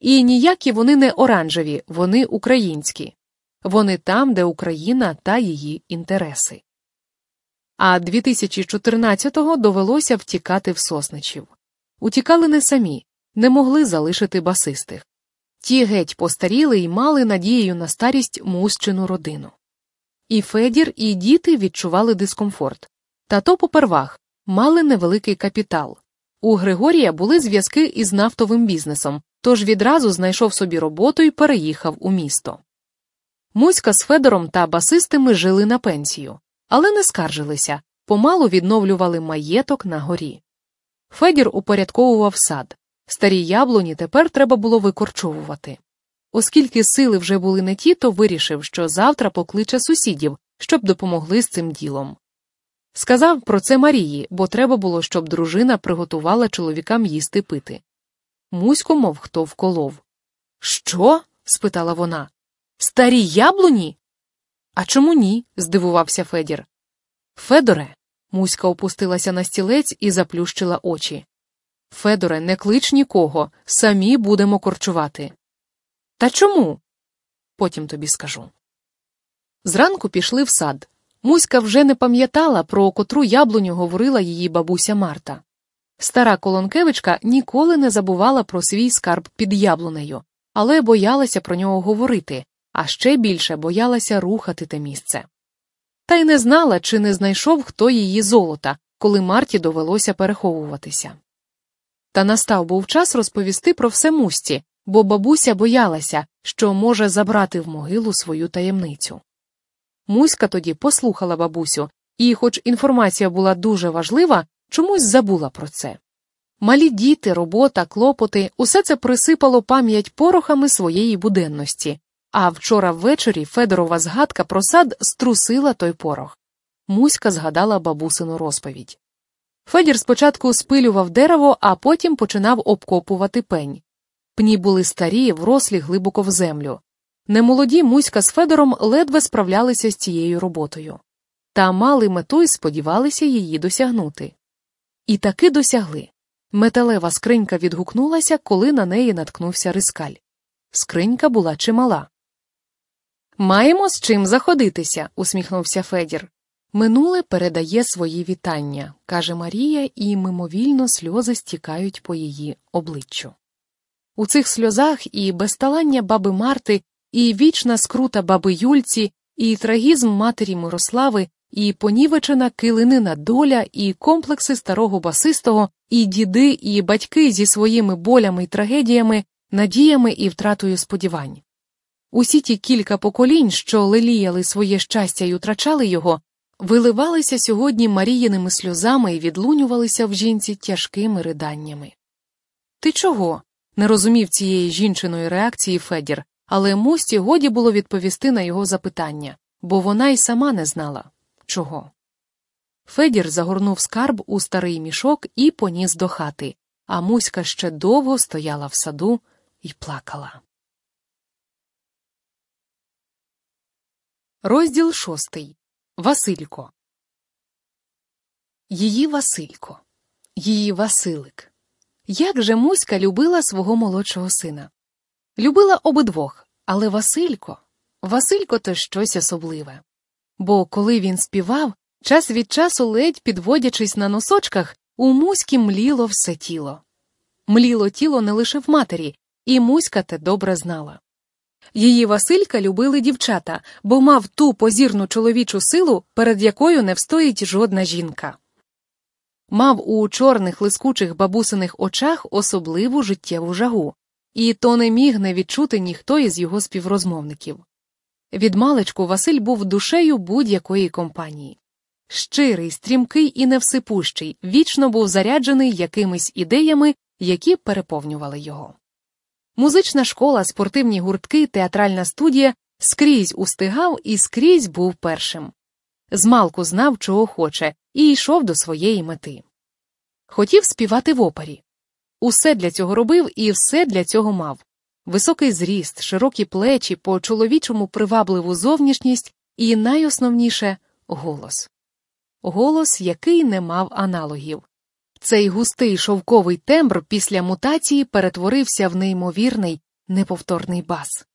І ніякі вони не оранжеві, вони українські. Вони там, де Україна та її інтереси. А 2014-го довелося втікати в сосничів. Утікали не самі, не могли залишити басистих. Ті геть постаріли і мали надією на старість мущину родину. І Федір, і діти відчували дискомфорт. Та то попервах мали невеликий капітал. У Григорія були зв'язки із нафтовим бізнесом, тож відразу знайшов собі роботу і переїхав у місто. Муська з Федором та басистами жили на пенсію, але не скаржилися, помалу відновлювали маєток на горі. Федір упорядковував сад. Старі яблуні тепер треба було викорчовувати. Оскільки сили вже були не ті, то вирішив, що завтра покличе сусідів, щоб допомогли з цим ділом. Сказав про це Марії, бо треба було, щоб дружина приготувала чоловікам їсти пити. Мусько, мов хто вколов. Що? спитала вона. Старі яблуні? А чому ні? здивувався Федір. Федоре. Муська опустилася на стілець і заплющила очі. Федоре, не клич нікого, самі будемо корчувати. Та чому? Потім тобі скажу. Зранку пішли в сад. Муська вже не пам'ятала, про котру яблуню говорила її бабуся Марта. Стара Колонкевичка ніколи не забувала про свій скарб під яблунею, але боялася про нього говорити, а ще більше боялася рухати те місце. Та й не знала, чи не знайшов хто її золота, коли Марті довелося переховуватися. Та настав був час розповісти про все мусті, бо бабуся боялася, що може забрати в могилу свою таємницю. Муська тоді послухала бабусю, і, хоч інформація була дуже важлива, чомусь забула про це. Малі діти, робота, клопоти, усе це присипало пам'ять порохами своєї буденності, а вчора ввечері Федорова згадка про сад струсила той порох. Муська згадала бабусину розповідь. Федір спочатку спилював дерево, а потім починав обкопувати пень. Пні були старі, врослі глибоко в землю. Немолоді Муська з Федором ледве справлялися з цією роботою, та мали мету й сподівалися її досягнути. І таки досягли. Металева скринька відгукнулася, коли на неї наткнувся рискаль. Скринька була чимала. Маємо з чим заходитися, усміхнувся Федір. Минуле передає свої вітання, каже Марія, і мимовільно сльози стікають по її обличчю. У цих сльозах і безталання баби Марти, і вічна скрута баби Юльці, і трагізм матері Мирослави, і понівечена килинина доля, і комплекси старого басистого, і діди, і батьки зі своїми болями й трагедіями, надіями і втратою сподівань. Усі ті кілька поколінь, що леліяли своє щастя і утрачали його, виливалися сьогодні Маріїними сльозами і відлунювалися в жінці тяжкими риданнями. Ти чого? не розумів цієї жінчиної реакції Федір, але мості годі було відповісти на його запитання, бо вона й сама не знала чого. Федір загорнув скарб у старий мішок і поніс до хати, а Муська ще довго стояла в саду і плакала. Розділ шостий Василько. Її Василько. Її Василик. Як же Муська любила свого молодшого сина. Любила обидвох, але Василько. Василько то щось особливе. Бо коли він співав, час від часу ледь підводячись на носочках, у Муськи мліло все тіло. Мліло тіло не лише в матері, і Муська те добре знала. Її Василька любили дівчата, бо мав ту позірну чоловічу силу, перед якою не встоїть жодна жінка. Мав у чорних лискучих бабусиних очах особливу життєву жагу, і то не міг не відчути ніхто із його співрозмовників. Від маличку Василь був душею будь-якої компанії. Щирий, стрімкий і невсипущий, вічно був заряджений якимись ідеями, які переповнювали його. Музична школа, спортивні гуртки, театральна студія скрізь устигав і скрізь був першим. Змалку знав, чого хоче, і йшов до своєї мети. Хотів співати в опері. Усе для цього робив і все для цього мав високий зріст, широкі плечі, по чоловічому привабливу зовнішність і найосновніше голос. Голос, який не мав аналогів. Цей густий шовковий тембр після мутації перетворився в неймовірний, неповторний бас.